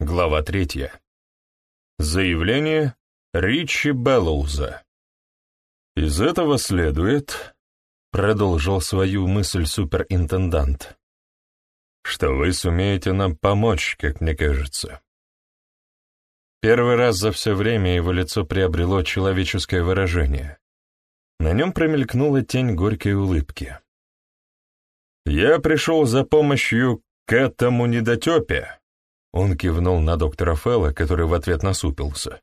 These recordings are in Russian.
Глава третья. Заявление Ричи Беллоуза. «Из этого следует, — продолжил свою мысль суперинтендант, — что вы сумеете нам помочь, как мне кажется». Первый раз за все время его лицо приобрело человеческое выражение. На нем промелькнула тень горькой улыбки. «Я пришел за помощью к этому недотепе», — он кивнул на доктора Фелла, который в ответ насупился.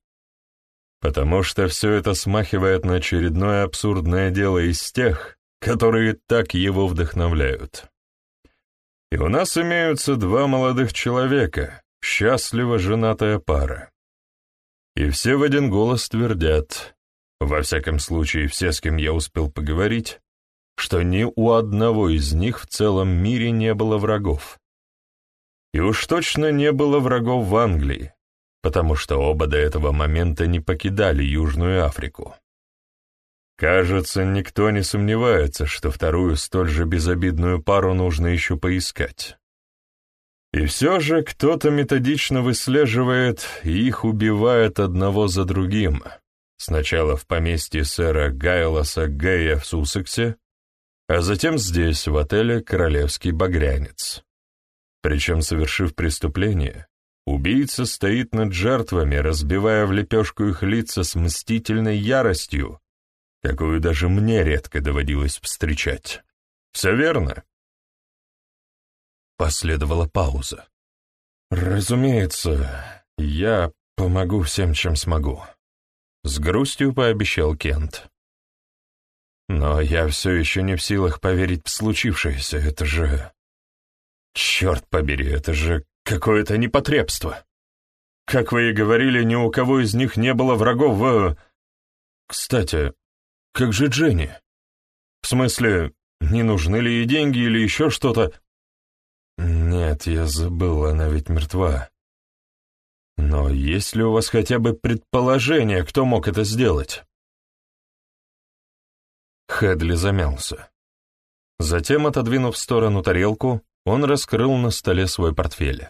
«Потому что все это смахивает на очередное абсурдное дело из тех, которые так его вдохновляют. И у нас имеются два молодых человека, счастливо женатая пара. И все в один голос твердят, во всяком случае все, с кем я успел поговорить, что ни у одного из них в целом мире не было врагов. И уж точно не было врагов в Англии, потому что оба до этого момента не покидали Южную Африку. Кажется, никто не сомневается, что вторую столь же безобидную пару нужно еще поискать. И все же кто-то методично выслеживает и их убивает одного за другим. Сначала в поместье сэра Гайлоса Гея в Суссексе, а затем здесь, в отеле «Королевский багрянец». Причем, совершив преступление, убийца стоит над жертвами, разбивая в лепешку их лица с мстительной яростью, какую даже мне редко доводилось встречать. Все верно? Последовала пауза. «Разумеется, я помогу всем, чем смогу», — с грустью пообещал Кент. «Но я все еще не в силах поверить в случившееся, это же...» «Черт побери, это же какое-то непотребство! Как вы и говорили, ни у кого из них не было врагов в... Кстати, как же Дженни? В смысле, не нужны ли ей деньги или еще что-то?» «Нет, я забыл, она ведь мертва. Но есть ли у вас хотя бы предположение, кто мог это сделать?» Хедли замялся. Затем, отодвинув в сторону тарелку, он раскрыл на столе свой портфель.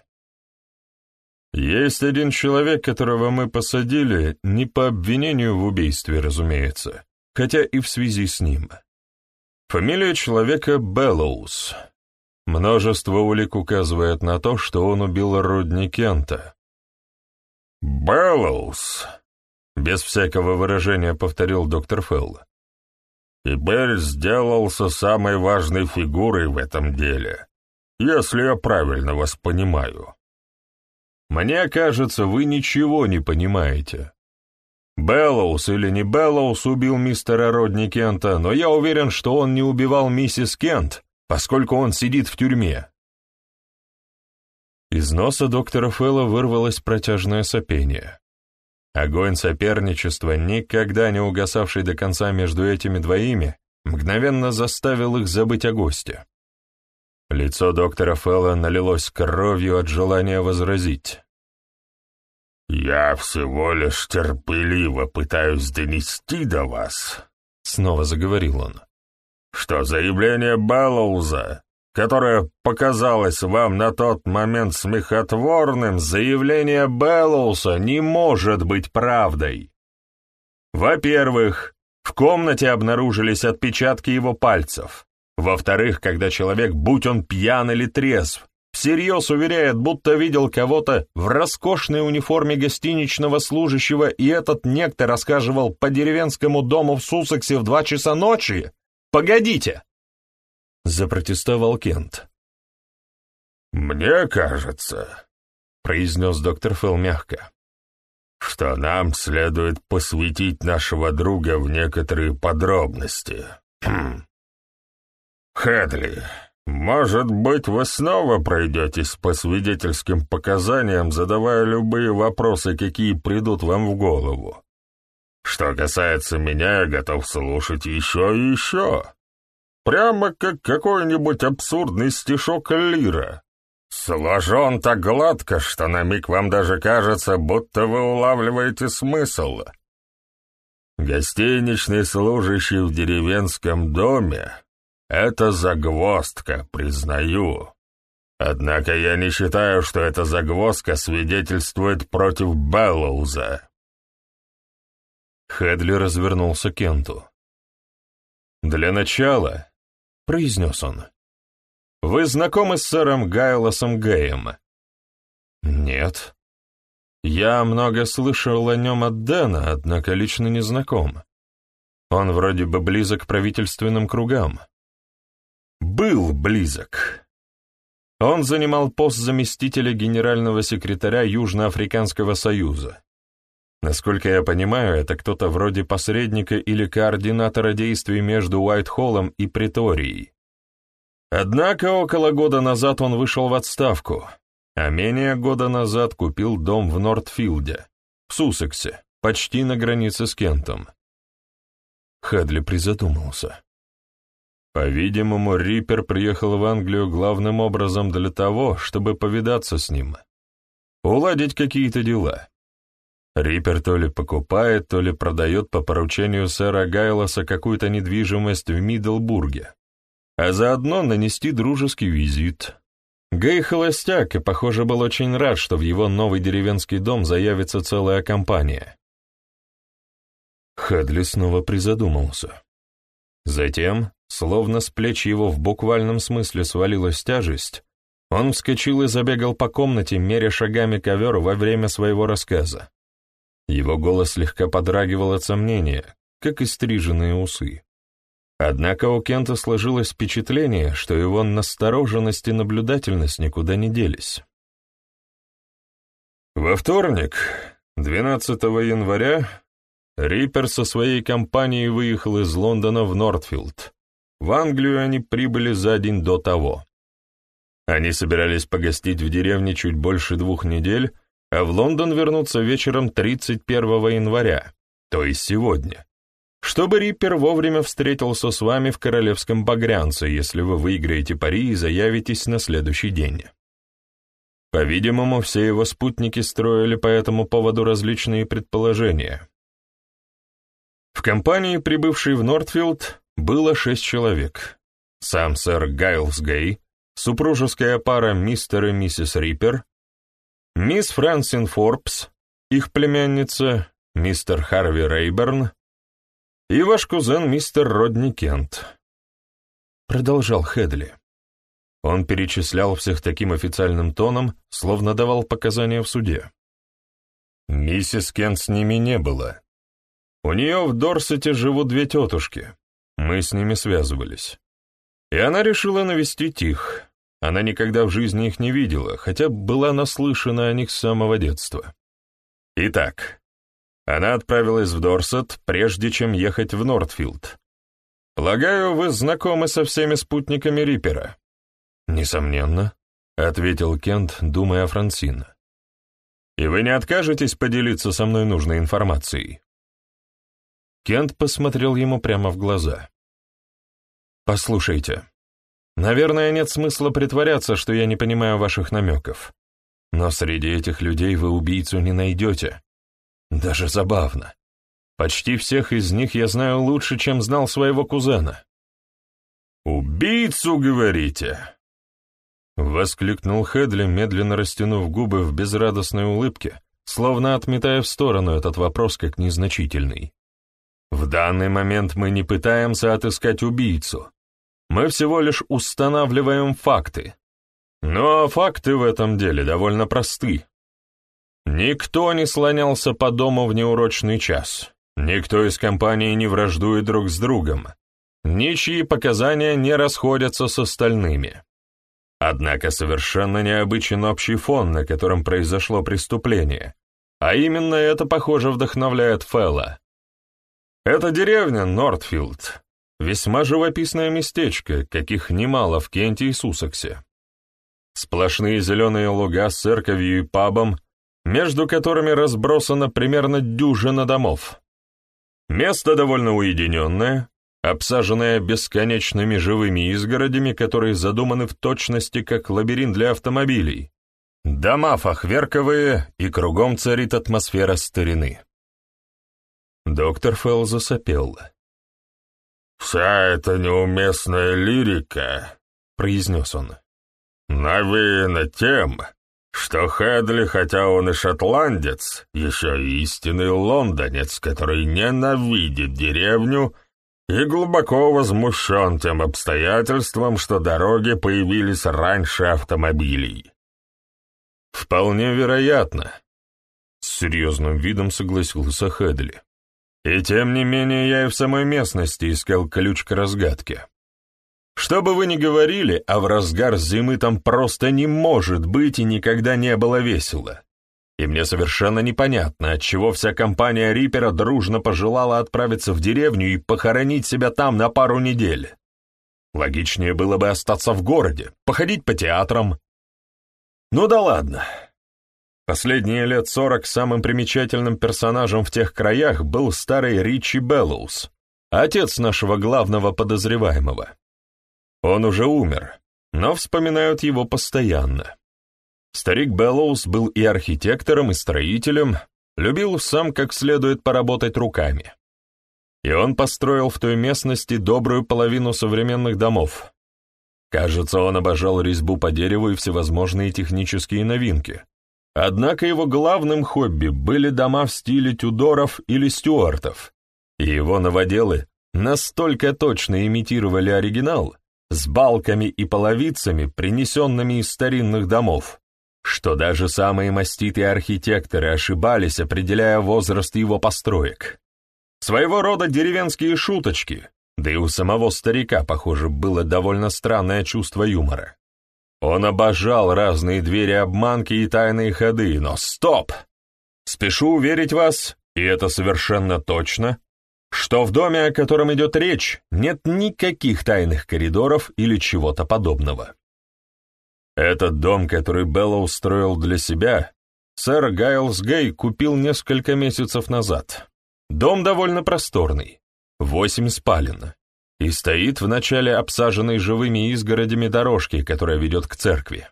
«Есть один человек, которого мы посадили, не по обвинению в убийстве, разумеется, хотя и в связи с ним. Фамилия человека Беллоус, Множество улик указывает на то, что он убил Родни Кента. «Беллоус», — без всякого выражения повторил доктор Фелл, «теперь сделался самой важной фигурой в этом деле, если я правильно вас понимаю». «Мне кажется, вы ничего не понимаете», Беллоус или не Беллоус убил мистера Родни Кента, но я уверен, что он не убивал миссис Кент, поскольку он сидит в тюрьме. Из носа доктора Фэлла вырвалось протяжное сопение. Огонь соперничества, никогда не угасавший до конца между этими двоими, мгновенно заставил их забыть о госте. Лицо доктора Фэлла налилось кровью от желания возразить. «Я всего лишь терпеливо пытаюсь донести до вас», — снова заговорил он, что заявление Беллоуза, которое показалось вам на тот момент смехотворным, заявление Беллоуса не может быть правдой. Во-первых, в комнате обнаружились отпечатки его пальцев. Во-вторых, когда человек, будь он пьян или трезв, всерьез уверяет, будто видел кого-то в роскошной униформе гостиничного служащего, и этот некто рассказывал по деревенскому дому в Суссексе в два часа ночи, Погодите!» — запротестовал Кент. «Мне кажется», — произнес доктор Фелл мягко, «что нам следует посвятить нашего друга в некоторые подробности. Хм. Хедли, может быть, вы снова пройдетесь по свидетельским показаниям, задавая любые вопросы, какие придут вам в голову. Что касается меня, я готов слушать еще и еще. Прямо как какой-нибудь абсурдный стишок Лира. Сложен так гладко, что на миг вам даже кажется, будто вы улавливаете смысл. Гостиничный служащий в деревенском доме — это загвоздка, признаю. Однако я не считаю, что эта загвоздка свидетельствует против Беллоуза. Хедли развернулся к Кенту. «Для начала», — произнес он, — «вы знакомы с сэром Гайлосом Гэем?» «Нет. Я много слышал о нем от Дэна, однако лично не знаком. Он вроде бы близок к правительственным кругам». «Был близок», он занимал пост заместителя генерального секретаря Южноафриканского союза. Насколько я понимаю, это кто-то вроде посредника или координатора действий между Уайтхоллом и Приторией. Однако около года назад он вышел в отставку, а менее года назад купил дом в Нортфилде, в Суссексе, почти на границе с Кентом. Хедли призадумался. По-видимому, Риппер приехал в Англию главным образом для того, чтобы повидаться с ним, уладить какие-то дела. Риппер то ли покупает, то ли продает по поручению сэра Гайлоса какую-то недвижимость в Мидлбурге, а заодно нанести дружеский визит. Гей холостяк и, похоже, был очень рад, что в его новый деревенский дом заявится целая компания. Хедли снова призадумался. Затем, словно с плеч его в буквальном смысле свалилась тяжесть, он вскочил и забегал по комнате, меря шагами ковер во время своего рассказа. Его голос слегка подрагивал от сомнения, как и стриженные усы. Однако у Кента сложилось впечатление, что его настороженность и наблюдательность никуда не делись. Во вторник, 12 января, Риппер со своей компанией выехал из Лондона в Нортфилд. В Англию они прибыли за день до того. Они собирались погостить в деревне чуть больше двух недель, а в Лондон вернуться вечером 31 января, то есть сегодня, чтобы Риппер вовремя встретился с вами в Королевском Багрянце, если вы выиграете пари и заявитесь на следующий день. По-видимому, все его спутники строили по этому поводу различные предположения. В компании, прибывшей в Нортфилд, было шесть человек. Сам сэр Гайлс Гей, супружеская пара мистер и миссис Риппер, мисс Франсин Форбс, их племянница, мистер Харви Рейберн и ваш кузен мистер Родни Кент. Продолжал Хедли. Он перечислял всех таким официальным тоном, словно давал показания в суде. Миссис Кент с ними не было, у нее в Дорсете живут две тетушки. Мы с ними связывались. И она решила навестить их. Она никогда в жизни их не видела, хотя была наслышана о них с самого детства. Итак, она отправилась в Дорсет, прежде чем ехать в Нортфилд. Полагаю, вы знакомы со всеми спутниками Риппера? Несомненно, — ответил Кент, думая о Франсин. И вы не откажетесь поделиться со мной нужной информацией? Кент посмотрел ему прямо в глаза. «Послушайте, наверное, нет смысла притворяться, что я не понимаю ваших намеков. Но среди этих людей вы убийцу не найдете. Даже забавно. Почти всех из них я знаю лучше, чем знал своего кузена». «Убийцу, говорите?» Воскликнул Хедли, медленно растянув губы в безрадостной улыбке, словно отметая в сторону этот вопрос как незначительный. В данный момент мы не пытаемся отыскать убийцу. Мы всего лишь устанавливаем факты. Но факты в этом деле довольно просты. Никто не слонялся по дому в неурочный час. Никто из компании не враждует друг с другом. Ничьи показания не расходятся с остальными. Однако совершенно необычен общий фон, на котором произошло преступление. А именно это, похоже, вдохновляет Фэлла. Эта деревня, Нортфилд, весьма живописное местечко, каких немало в Кенте и Сусексе. Сплошные зеленые луга с церковью и пабом, между которыми разбросано примерно дюжина домов. Место довольно уединенное, обсаженное бесконечными живыми изгородями, которые задуманы в точности как лабиринт для автомобилей. Дома фахверковые, и кругом царит атмосфера старины. Доктор Фелл засопел. «Вся эта неуместная лирика», — произнес он, «Навеяно тем, что Хедли, хотя он и шотландец, еще и истинный лондонец, который ненавидит деревню и глубоко возмущен тем обстоятельством, что дороги появились раньше автомобилей». «Вполне вероятно», — с серьезным видом согласился Хедли. «И тем не менее я и в самой местности искал ключ к разгадке. Что бы вы ни говорили, а в разгар зимы там просто не может быть и никогда не было весело. И мне совершенно непонятно, отчего вся компания Рипера дружно пожелала отправиться в деревню и похоронить себя там на пару недель. Логичнее было бы остаться в городе, походить по театрам. Ну да ладно. Последние лет сорок самым примечательным персонажем в тех краях был старый Ричи Беллоус, отец нашего главного подозреваемого. Он уже умер, но вспоминают его постоянно. Старик Беллоус был и архитектором, и строителем, любил сам как следует поработать руками. И он построил в той местности добрую половину современных домов. Кажется, он обожал резьбу по дереву и всевозможные технические новинки. Однако его главным хобби были дома в стиле Тюдоров или Стюартов, и его новоделы настолько точно имитировали оригинал, с балками и половицами, принесенными из старинных домов, что даже самые маститые архитекторы ошибались, определяя возраст его построек. Своего рода деревенские шуточки, да и у самого старика, похоже, было довольно странное чувство юмора. Он обожал разные двери-обманки и тайные ходы, но стоп! Спешу уверить вас, и это совершенно точно, что в доме, о котором идет речь, нет никаких тайных коридоров или чего-то подобного. Этот дом, который Белла устроил для себя, сэр Гайлс Гей купил несколько месяцев назад. Дом довольно просторный, восемь спален, и стоит в начале обсаженной живыми изгородями дорожки, которая ведет к церкви.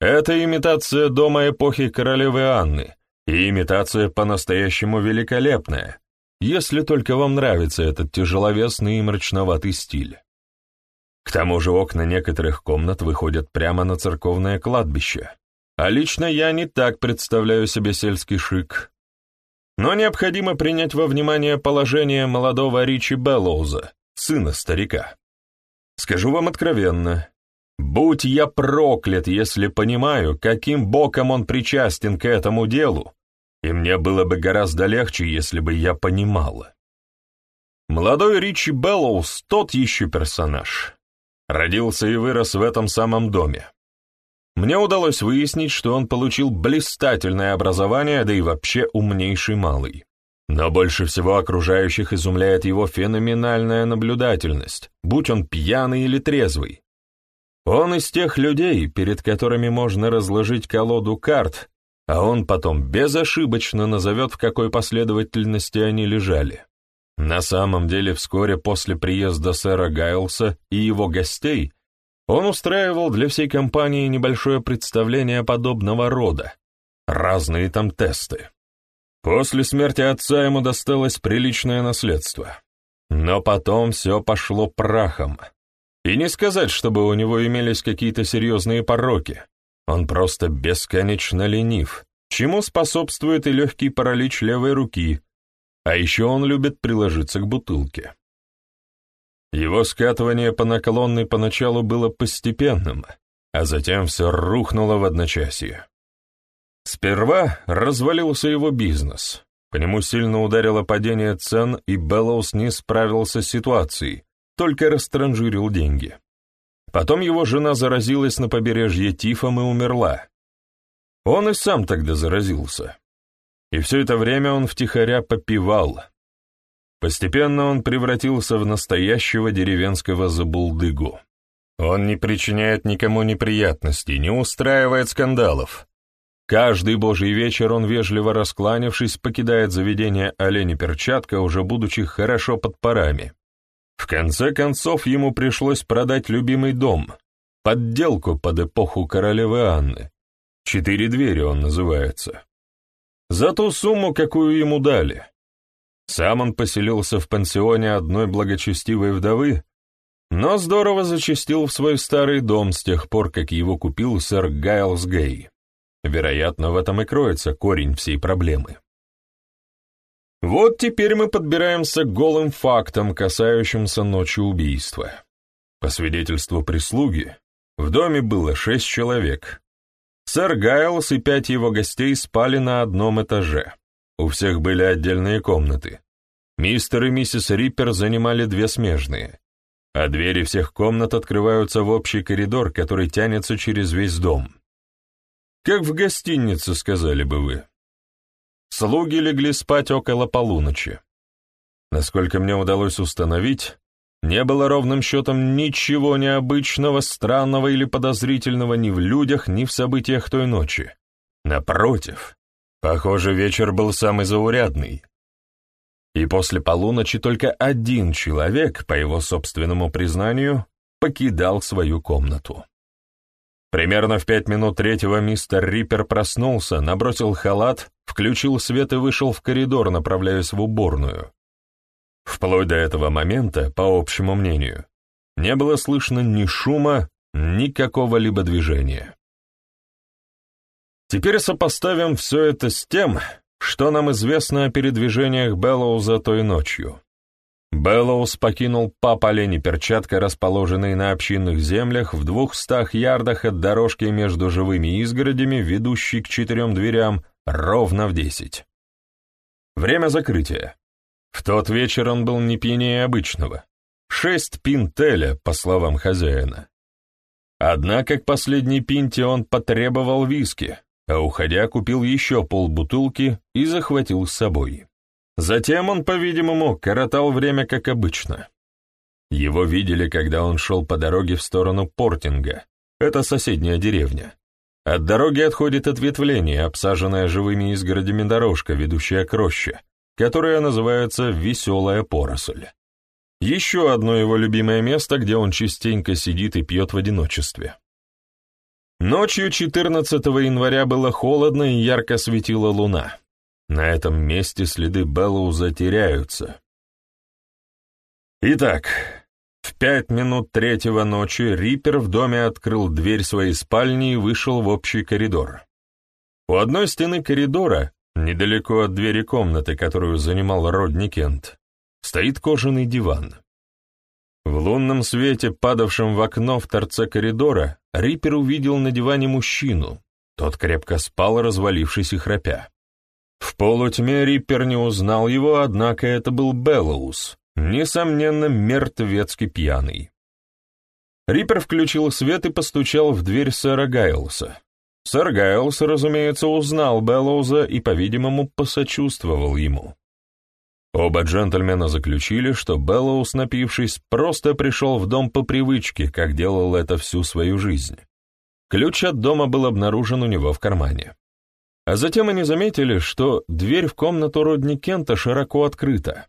Это имитация дома эпохи королевы Анны, и имитация по-настоящему великолепная, если только вам нравится этот тяжеловесный и мрачноватый стиль. К тому же окна некоторых комнат выходят прямо на церковное кладбище, а лично я не так представляю себе сельский шик. Но необходимо принять во внимание положение молодого Ричи Беллоуза, сына старика. Скажу вам откровенно, будь я проклят, если понимаю, каким боком он причастен к этому делу, и мне было бы гораздо легче, если бы я понимала. Молодой Ричи Беллоус — тот еще персонаж. Родился и вырос в этом самом доме. Мне удалось выяснить, что он получил блистательное образование, да и вообще умнейший малый. Но больше всего окружающих изумляет его феноменальная наблюдательность, будь он пьяный или трезвый. Он из тех людей, перед которыми можно разложить колоду карт а он потом безошибочно назовет, в какой последовательности они лежали. На самом деле, вскоре после приезда сэра Гайлса и его гостей он устраивал для всей компании небольшое представление подобного рода, разные там тесты. После смерти отца ему досталось приличное наследство. Но потом все пошло прахом. И не сказать, чтобы у него имелись какие-то серьезные пороки. Он просто бесконечно ленив, чему способствует и легкий паралич левой руки, а еще он любит приложиться к бутылке. Его скатывание по наклонной поначалу было постепенным, а затем все рухнуло в одночасье. Сперва развалился его бизнес, по нему сильно ударило падение цен, и Беллоус не справился с ситуацией, только растранжирил деньги. Потом его жена заразилась на побережье тифом и умерла. Он и сам тогда заразился. И все это время он втихаря попивал. Постепенно он превратился в настоящего деревенского забулдыгу. Он не причиняет никому неприятностей, не устраивает скандалов. Каждый божий вечер он, вежливо раскланившись, покидает заведение олени перчатка, уже будучи хорошо под парами. В конце концов, ему пришлось продать любимый дом, подделку под эпоху королевы Анны. «Четыре двери» он называется. За ту сумму, какую ему дали. Сам он поселился в пансионе одной благочестивой вдовы, но здорово зачастил в свой старый дом с тех пор, как его купил сэр Гайлс Гей. Вероятно, в этом и кроется корень всей проблемы. Вот теперь мы подбираемся к голым фактам, касающимся ночи убийства. По свидетельству прислуги, в доме было шесть человек. Сэр Гайлс и пять его гостей спали на одном этаже. У всех были отдельные комнаты. Мистер и миссис Риппер занимали две смежные, а двери всех комнат открываются в общий коридор, который тянется через весь дом. Как в гостинице, сказали бы вы. Слуги легли спать около полуночи. Насколько мне удалось установить, не было ровным счетом ничего необычного, странного или подозрительного ни в людях, ни в событиях той ночи. Напротив, похоже, вечер был самый заурядный, и после полуночи только один человек, по его собственному признанию, покидал свою комнату. Примерно в пять минут третьего мистер Риппер проснулся, набросил халат, включил свет и вышел в коридор, направляясь в уборную. Вплоть до этого момента, по общему мнению, не было слышно ни шума, ни какого-либо движения. Теперь сопоставим все это с тем, что нам известно о передвижениях Беллоуза той ночью? Беллоуз покинул по полени перчатка, расположенной на общинных землях в двухстах ярдах от дорожки между живыми изгородями, ведущей к четырем дверям, ровно в десять. Время закрытия. В тот вечер он был не пьянее обычного. Шесть пинтеля, по словам хозяина. Однако к последней пинте он потребовал виски, а уходя купил еще полбутылки и захватил с собой. Затем он, по-видимому, коротал время как обычно. Его видели, когда он шел по дороге в сторону Портинга, это соседняя деревня. От дороги отходит ответвление, обсаженная живыми изгородями дорожка, ведущая к роще, которая называется «Веселая поросль». Еще одно его любимое место, где он частенько сидит и пьет в одиночестве. Ночью 14 января было холодно и ярко светила луна. На этом месте следы Беллоуза теряются. Итак, в пять минут третьего ночи Риппер в доме открыл дверь своей спальни и вышел в общий коридор. У одной стены коридора, недалеко от двери комнаты, которую занимал Родни Кент, стоит кожаный диван. В лунном свете, падавшем в окно в торце коридора, Риппер увидел на диване мужчину. Тот крепко спал, развалившись и храпя. В полутьме Риппер не узнал его, однако это был Беллоус, несомненно, мертвецки пьяный. Риппер включил свет и постучал в дверь сэра Гайлса. Сэр Гайлс, разумеется, узнал Беллоуса и, по-видимому, посочувствовал ему. Оба джентльмена заключили, что Беллоус, напившись, просто пришел в дом по привычке, как делал это всю свою жизнь. Ключ от дома был обнаружен у него в кармане. А затем они заметили, что дверь в комнату Родни Кента широко открыта.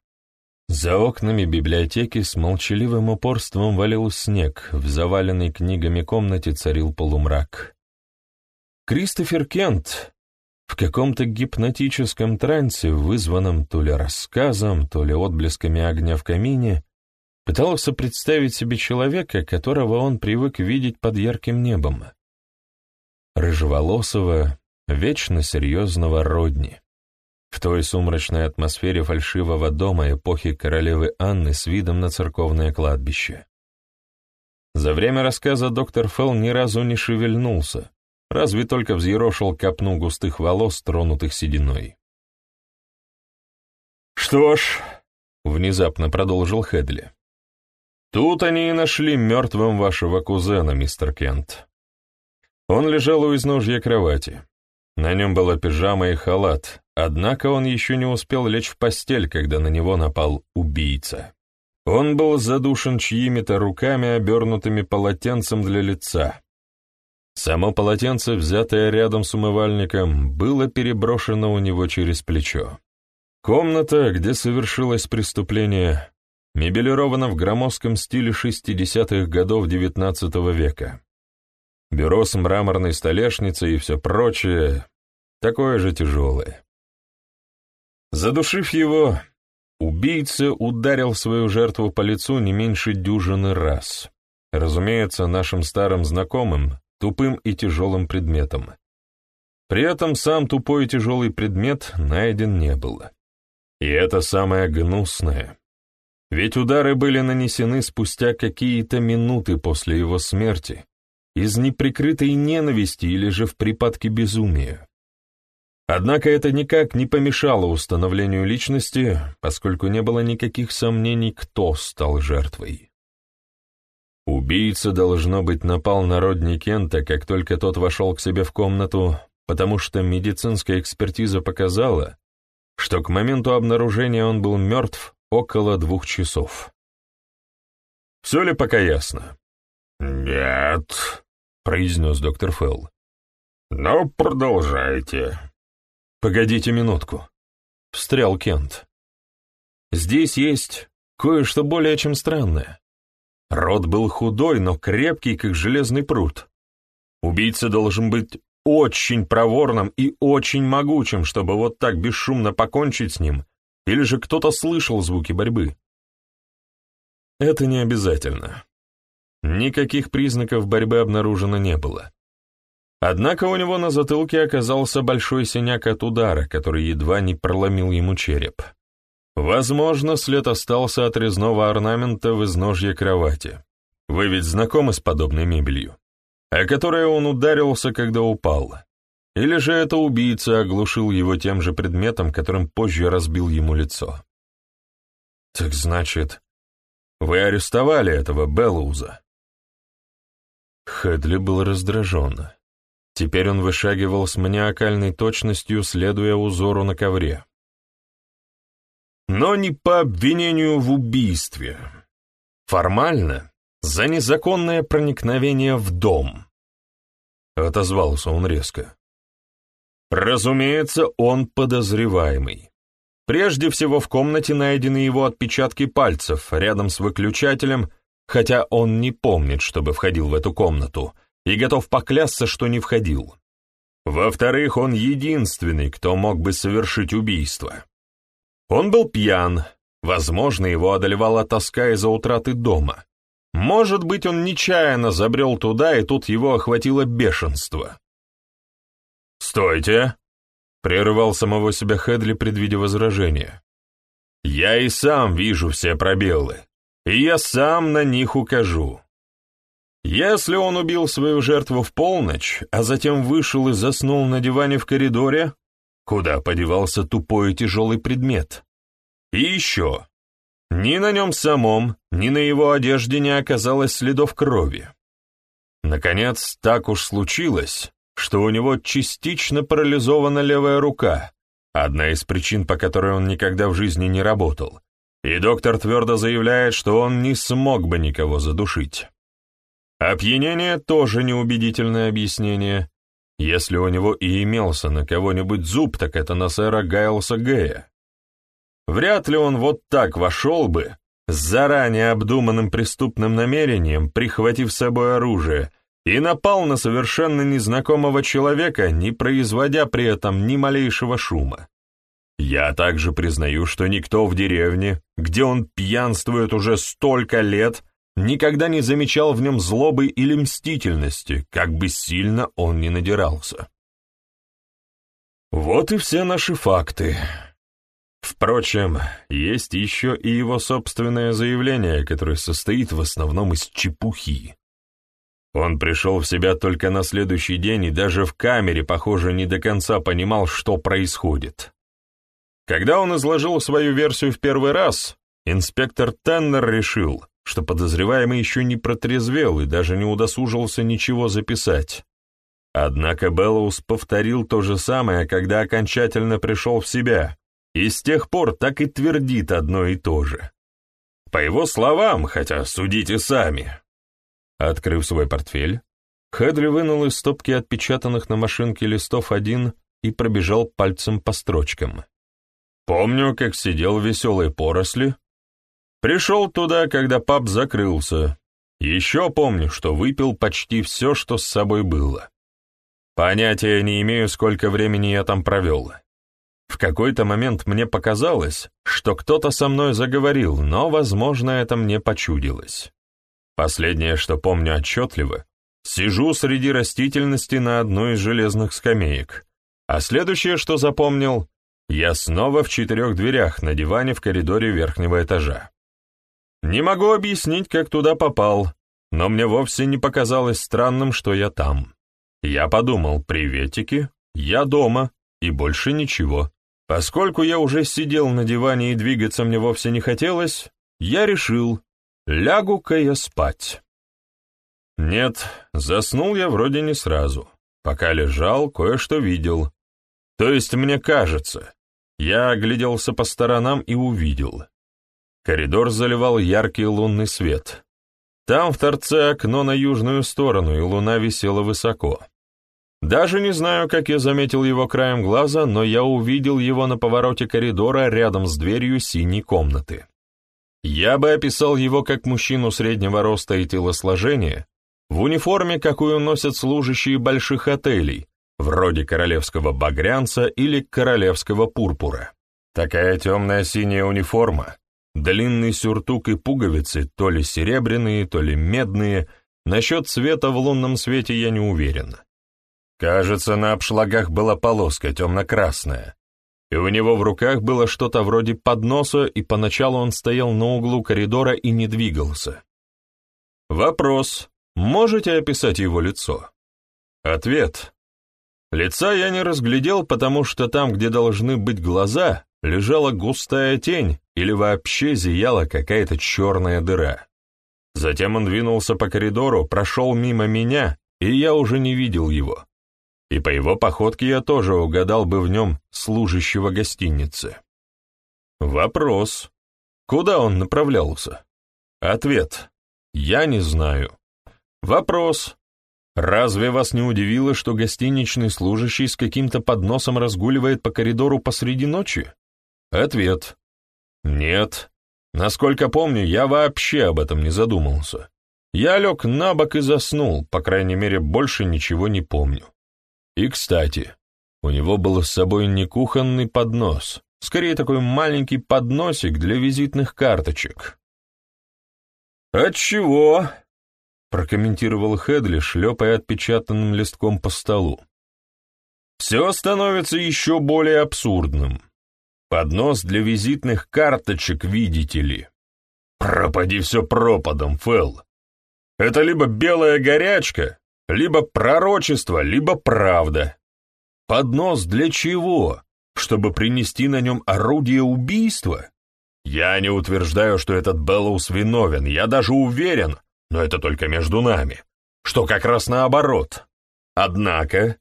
За окнами библиотеки с молчаливым упорством валил снег, в заваленной книгами комнате царил полумрак. Кристофер Кент, в каком-то гипнотическом трансе, вызванном то ли рассказом, то ли отблесками огня в камине, пытался представить себе человека, которого он привык видеть под ярким небом. Рыжеволосого, вечно серьезного Родни. В той сумрачной атмосфере фальшивого дома эпохи королевы Анны с видом на церковное кладбище. За время рассказа доктор Фелл ни разу не шевельнулся, разве только взъерошил копну густых волос, тронутых сединой. «Что ж», — внезапно продолжил Хедли, — «тут они и нашли мертвым вашего кузена, мистер Кент. Он лежал у изножья кровати. На нем была пижама и халат, однако он еще не успел лечь в постель, когда на него напал убийца. Он был задушен чьими-то руками, обернутыми полотенцем для лица, Само полотенце, взятое рядом с умывальником, было переброшено у него через плечо. Комната, где совершилось преступление, мебелирована в громоздком стиле 60-х годов XIX века. Бюро с мраморной столешницей и все прочее, такое же тяжелое. Задушив его, Убийца ударил свою жертву по лицу не меньше дюжины раз. Разумеется, нашим старым знакомым, тупым и тяжелым предметом. При этом сам тупой и тяжелый предмет найден не был. И это самое гнусное. Ведь удары были нанесены спустя какие-то минуты после его смерти, из неприкрытой ненависти или же в припадке безумия. Однако это никак не помешало установлению личности, поскольку не было никаких сомнений, кто стал жертвой. Убийца, должно быть, напал на Родни Кента, как только тот вошел к себе в комнату, потому что медицинская экспертиза показала, что к моменту обнаружения он был мертв около двух часов. Все ли пока ясно? «Нет», — произнес доктор Фелл. «Но продолжайте». «Погодите минутку», — встрял Кент. «Здесь есть кое-что более чем странное. Рот был худой, но крепкий, как железный пруд. Убийца должен быть очень проворным и очень могучим, чтобы вот так бесшумно покончить с ним, или же кто-то слышал звуки борьбы. Это не обязательно. Никаких признаков борьбы обнаружено не было. Однако у него на затылке оказался большой синяк от удара, который едва не проломил ему череп. Возможно, след остался от резного орнамента в изножье кровати. Вы ведь знакомы с подобной мебелью, о которой он ударился, когда упал. Или же это убийца оглушил его тем же предметом, которым позже разбил ему лицо. Так значит, вы арестовали этого Беллоуза? Хедли был раздражен. Теперь он вышагивал с маниакальной точностью, следуя узору на ковре. Но не по обвинению в убийстве. Формально, за незаконное проникновение в дом. Отозвался он резко. Разумеется, он подозреваемый. Прежде всего в комнате найдены его отпечатки пальцев рядом с выключателем, хотя он не помнит, чтобы входил в эту комнату, и готов поклясться, что не входил. Во-вторых, он единственный, кто мог бы совершить убийство. Он был пьян, возможно, его одолевала тоска из-за утраты дома. Может быть, он нечаянно забрел туда, и тут его охватило бешенство. «Стойте!» — прерывал самого себя Хедли, предвидя возражение. «Я и сам вижу все пробелы, и я сам на них укажу. Если он убил свою жертву в полночь, а затем вышел и заснул на диване в коридоре, куда подевался тупой и тяжелый предмет? И еще, ни на нем самом, ни на его одежде не оказалось следов крови. Наконец, так уж случилось, что у него частично парализована левая рука, одна из причин, по которой он никогда в жизни не работал, и доктор твердо заявляет, что он не смог бы никого задушить. Опьянение тоже неубедительное объяснение. Если у него и имелся на кого-нибудь зуб, так это на сэра Гайлса Гэя. Вряд ли он вот так вошел бы, с заранее обдуманным преступным намерением, прихватив с собой оружие, и напал на совершенно незнакомого человека, не производя при этом ни малейшего шума. Я также признаю, что никто в деревне, где он пьянствует уже столько лет, никогда не замечал в нем злобы или мстительности, как бы сильно он ни надирался. Вот и все наши факты. Впрочем, есть еще и его собственное заявление, которое состоит в основном из чепухи. Он пришел в себя только на следующий день и даже в камере, похоже, не до конца понимал, что происходит. Когда он изложил свою версию в первый раз, инспектор Теннер решил, что подозреваемый еще не протрезвел и даже не удосужился ничего записать. Однако Беллоус повторил то же самое, когда окончательно пришел в себя, и с тех пор так и твердит одно и то же. По его словам, хотя судите сами. Открыв свой портфель, Хедли вынул из стопки отпечатанных на машинке листов один и пробежал пальцем по строчкам. «Помню, как сидел в веселой поросли, Пришел туда, когда паб закрылся. Еще помню, что выпил почти все, что с собой было. Понятия не имею, сколько времени я там провел. В какой-то момент мне показалось, что кто-то со мной заговорил, но, возможно, это мне почудилось. Последнее, что помню отчетливо, сижу среди растительности на одной из железных скамеек, а следующее, что запомнил, я снова в четырех дверях на диване в коридоре верхнего этажа. Не могу объяснить, как туда попал, но мне вовсе не показалось странным, что я там. Я подумал, приветики, я дома, и больше ничего. Поскольку я уже сидел на диване и двигаться мне вовсе не хотелось, я решил, лягу-ка я спать. Нет, заснул я вроде не сразу. Пока лежал, кое-что видел. То есть мне кажется, я огляделся по сторонам и увидел. Коридор заливал яркий лунный свет. Там в торце окно на южную сторону, и луна висела высоко. Даже не знаю, как я заметил его краем глаза, но я увидел его на повороте коридора рядом с дверью синей комнаты. Я бы описал его как мужчину среднего роста и телосложения, в униформе, какую носят служащие больших отелей, вроде королевского багрянца или королевского пурпура. Такая темная синяя униформа, длинный сюртук и пуговицы, то ли серебряные, то ли медные, насчет цвета в лунном свете я не уверен. Кажется, на обшлагах была полоска темно-красная, и у него в руках было что-то вроде подноса, и поначалу он стоял на углу коридора и не двигался. Вопрос. Можете описать его лицо? Ответ. Лица я не разглядел, потому что там, где должны быть глаза, лежала густая тень или вообще зияла какая-то черная дыра. Затем он двинулся по коридору, прошел мимо меня, и я уже не видел его. И по его походке я тоже угадал бы в нем служащего гостиницы. Вопрос. Куда он направлялся? Ответ. Я не знаю. Вопрос. Разве вас не удивило, что гостиничный служащий с каким-то подносом разгуливает по коридору посреди ночи? Ответ. Нет. Насколько помню, я вообще об этом не задумался. Я лег на бок и заснул, по крайней мере, больше ничего не помню. И, кстати, у него был с собой не кухонный поднос, скорее такой маленький подносик для визитных карточек. «Отчего?» Прокомментировал Хедли, шлепая отпечатанным листком по столу. «Все становится еще более абсурдным. Поднос для визитных карточек, видите ли. Пропади все пропадом, Фэл. Это либо белая горячка, либо пророчество, либо правда. Поднос для чего? Чтобы принести на нем орудие убийства? Я не утверждаю, что этот Беллоус виновен, я даже уверен, но это только между нами, что как раз наоборот. Однако,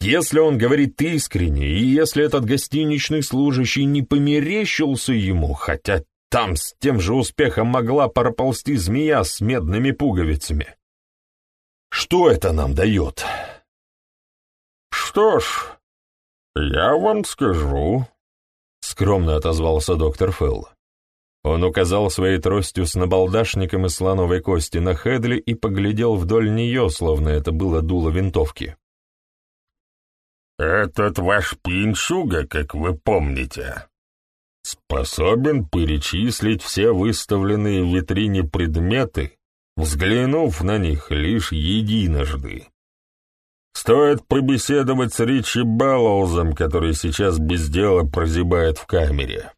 если он говорит искренне, и если этот гостиничный служащий не померещился ему, хотя там с тем же успехом могла проползти змея с медными пуговицами, что это нам дает? Что ж, я вам скажу, — скромно отозвался доктор Фелл. Он указал своей тростью с набалдашником из слоновой кости на Хедли и поглядел вдоль нее, словно это было дуло винтовки. «Этот ваш пинчуга, как вы помните, способен перечислить все выставленные в витрине предметы, взглянув на них лишь единожды. Стоит побеседовать с Ричи Беллоузом, который сейчас без дела прозябает в камере».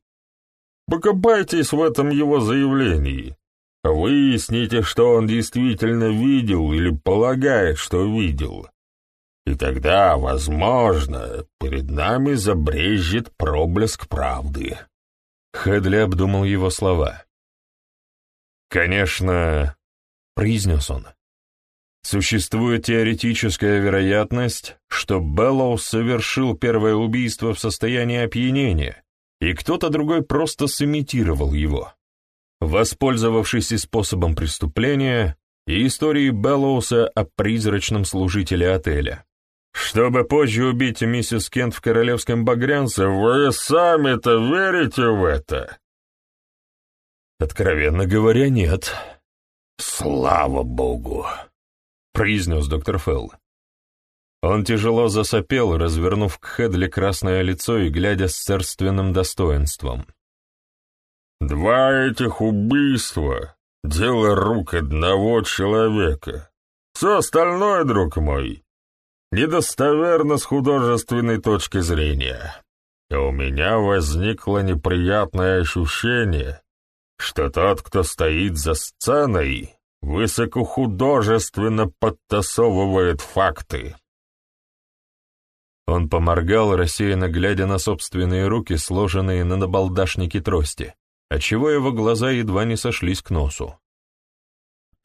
Покопайтесь в этом его заявлении. Выясните, что он действительно видел или полагает, что видел. И тогда, возможно, перед нами забрежет проблеск правды. Хедли обдумал его слова. «Конечно», — произнес он, — «существует теоретическая вероятность, что Беллоус совершил первое убийство в состоянии опьянения, и кто-то другой просто сымитировал его. Воспользовавшись способом преступления, и историей Беллоуса о призрачном служителе отеля. Чтобы позже убить миссис Кент в королевском багрянце, вы сами-то верите в это? Откровенно говоря, нет. Слава богу, произнес доктор Фелл. Он тяжело засопел, развернув к Хедли красное лицо и глядя с царственным достоинством. «Два этих убийства — дело рук одного человека. Все остальное, друг мой, недостоверно с художественной точки зрения. И у меня возникло неприятное ощущение, что тот, кто стоит за сценой, высокохудожественно подтасовывает факты. Он поморгал, рассеянно глядя на собственные руки, сложенные на набалдашнике трости, отчего его глаза едва не сошлись к носу.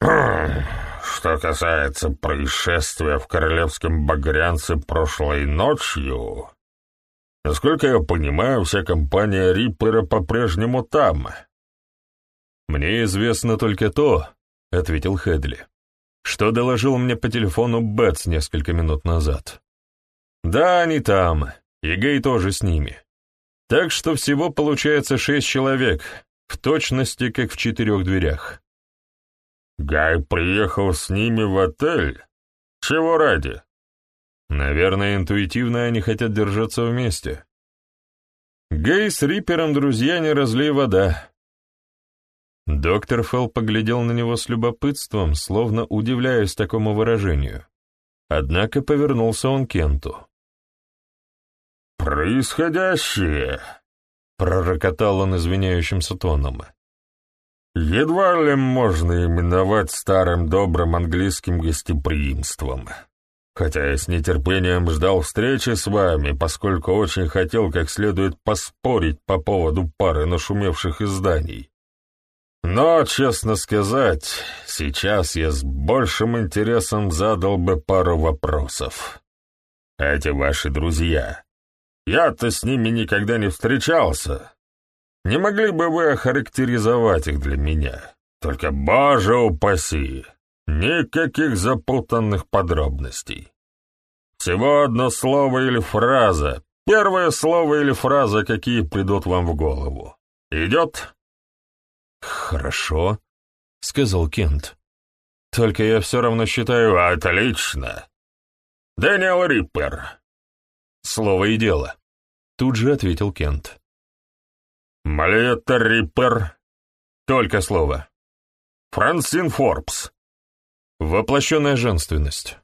«Что касается происшествия в Королевском Багрянце прошлой ночью, насколько я понимаю, вся компания Риппера по-прежнему там». «Мне известно только то», — ответил Хедли, — «что доложил мне по телефону Бетс несколько минут назад». Да, они там, и Гей тоже с ними. Так что всего получается шесть человек, в точности, как в четырех дверях. Гай приехал с ними в отель? Чего ради? Наверное, интуитивно они хотят держаться вместе. Гей с Рипером друзья не разлей вода. Доктор Фелл поглядел на него с любопытством, словно удивляясь такому выражению. Однако повернулся он к Кенту. «Происходящее!» — пророкотал он извиняющимся тоном. «Едва ли можно именовать старым добрым английским гостеприимством. Хотя я с нетерпением ждал встречи с вами, поскольку очень хотел как следует поспорить по поводу пары нашумевших изданий. Но, честно сказать, сейчас я с большим интересом задал бы пару вопросов. Эти ваши друзья...» Я-то с ними никогда не встречался. Не могли бы вы охарактеризовать их для меня? Только, боже упаси, никаких запутанных подробностей. Всего одно слово или фраза, первое слово или фраза, какие придут вам в голову. Идет? Хорошо, — сказал Кент. Только я все равно считаю... Отлично. Дэниел Риппер, Слово и дело. Тут же ответил Кент. Малета Риппер. Только слово. Франсин Форбс. Воплощенная женственность.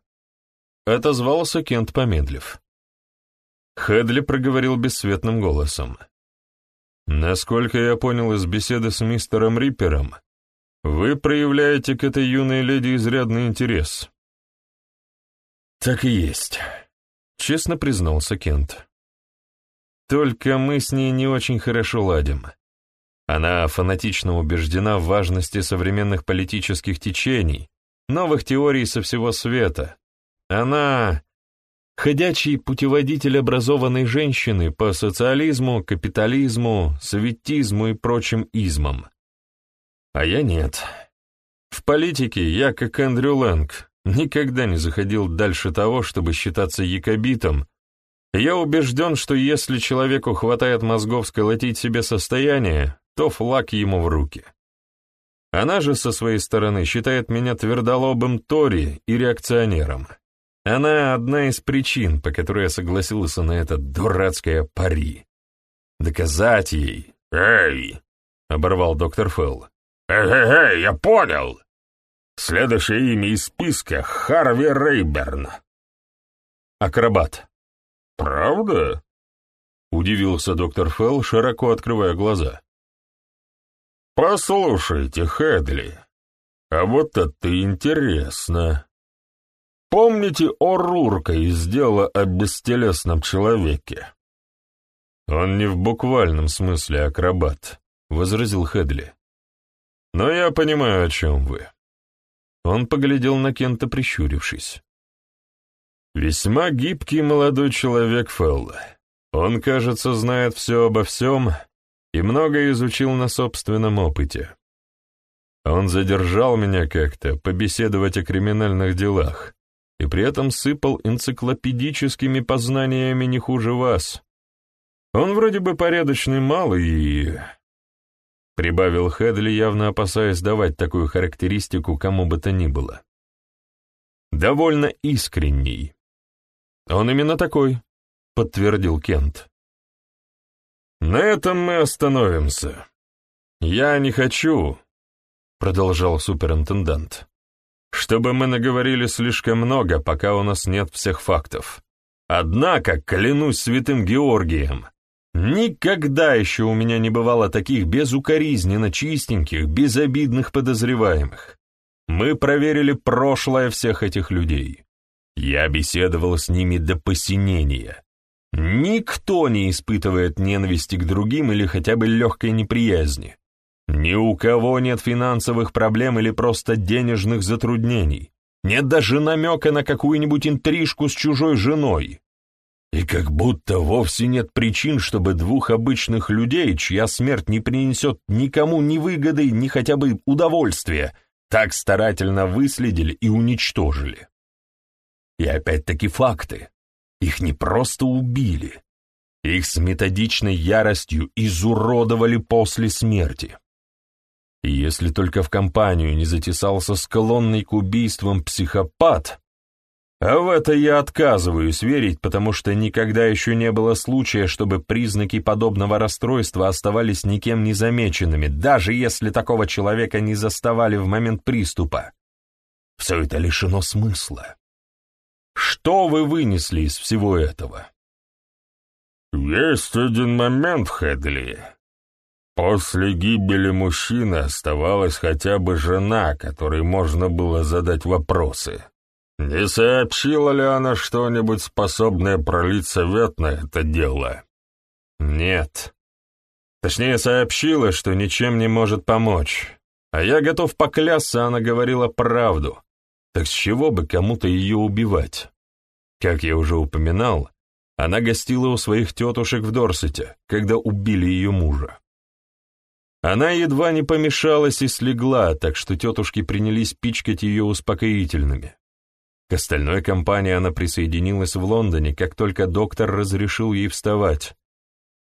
Отозвался Кент, помедлив. Хедли проговорил бесцветным голосом. «Насколько я понял из беседы с мистером Риппером, вы проявляете к этой юной леди изрядный интерес». «Так и есть», честно признался Кент. Только мы с ней не очень хорошо ладим. Она фанатично убеждена в важности современных политических течений, новых теорий со всего света. Она — ходячий путеводитель образованной женщины по социализму, капитализму, советизму и прочим измам. А я нет. В политике я как Эндрю Лэнг, никогда не заходил дальше того, чтобы считаться якобитом. Я убежден, что если человеку хватает мозгов сколотить себе состояние, то флаг ему в руки. Она же со своей стороны считает меня твердолобым Тори и реакционером. Она одна из причин, по которой я согласился на это дурацкое пари. Доказать ей... «Эй!» — оборвал доктор Фелл. «Эй-эй-эй, я понял! Следующее имя из списка — Харви Рейберн. Акробат. Правда? Удивился доктор Фелл, широко открывая глаза. Послушайте, Хедли, а вот это интересно. Помните Орурка из дела о бестелесном человеке? Он не в буквальном смысле акробат, — возразил Хедли. Но я понимаю, о чем вы. Он поглядел на Кента, прищурившись. «Весьма гибкий молодой человек Фелла. Он, кажется, знает все обо всем и многое изучил на собственном опыте. Он задержал меня как-то побеседовать о криминальных делах и при этом сыпал энциклопедическими познаниями не хуже вас. Он вроде бы порядочный малый и — прибавил Хедли, явно опасаясь давать такую характеристику кому бы то ни было. «Довольно искренний. Он именно такой, подтвердил Кент. На этом мы остановимся. Я не хочу, продолжал суперинтендант, чтобы мы наговорили слишком много, пока у нас нет всех фактов. Однако, клянусь святым Георгием, никогда еще у меня не бывало таких безукоризненно чистеньких, безобидных подозреваемых. Мы проверили прошлое всех этих людей. Я беседовал с ними до посинения. Никто не испытывает ненависти к другим или хотя бы легкой неприязни. Ни у кого нет финансовых проблем или просто денежных затруднений. Нет даже намека на какую-нибудь интрижку с чужой женой. И как будто вовсе нет причин, чтобы двух обычных людей, чья смерть не принесет никому ни выгоды, ни хотя бы удовольствия, так старательно выследили и уничтожили. И опять-таки факты. Их не просто убили. Их с методичной яростью изуродовали после смерти. И если только в компанию не затесался склонный к убийствам психопат, а в это я отказываюсь верить, потому что никогда еще не было случая, чтобы признаки подобного расстройства оставались никем не замеченными, даже если такого человека не заставали в момент приступа. Все это лишено смысла. Что вы вынесли из всего этого? Есть один момент, Хедли. После гибели мужчины оставалась хотя бы жена, которой можно было задать вопросы. Не сообщила ли она что-нибудь, способное пролить совет на это дело? Нет. Точнее, сообщила, что ничем не может помочь. А я готов поклясться, она говорила правду. Так с чего бы кому-то ее убивать? Как я уже упоминал, она гостила у своих тетушек в Дорсете, когда убили ее мужа. Она едва не помешалась и слегла, так что тетушки принялись пичкать ее успокоительными. К остальной компании она присоединилась в Лондоне, как только доктор разрешил ей вставать.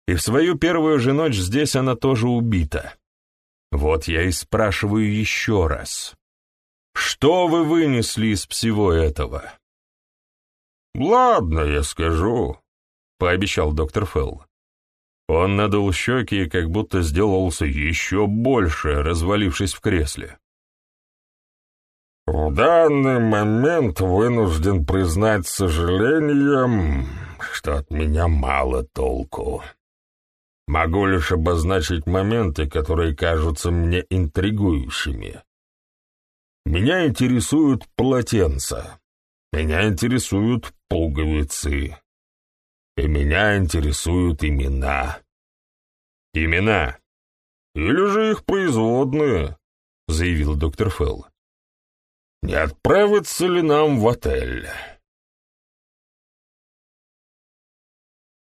И в свою первую же ночь здесь она тоже убита. Вот я и спрашиваю еще раз. Что вы вынесли из всего этого? «Ладно, я скажу», — пообещал доктор Фелл. Он надул щеки и как будто сделался еще больше, развалившись в кресле. «В данный момент вынужден признать сожалением, что от меня мало толку. Могу лишь обозначить моменты, которые кажутся мне интригующими. Меня интересуют полотенца, меня интересуют пуговицы, и меня интересуют имена. Имена? Или же их производные, заявил доктор Фелл. Не отправиться ли нам в отель?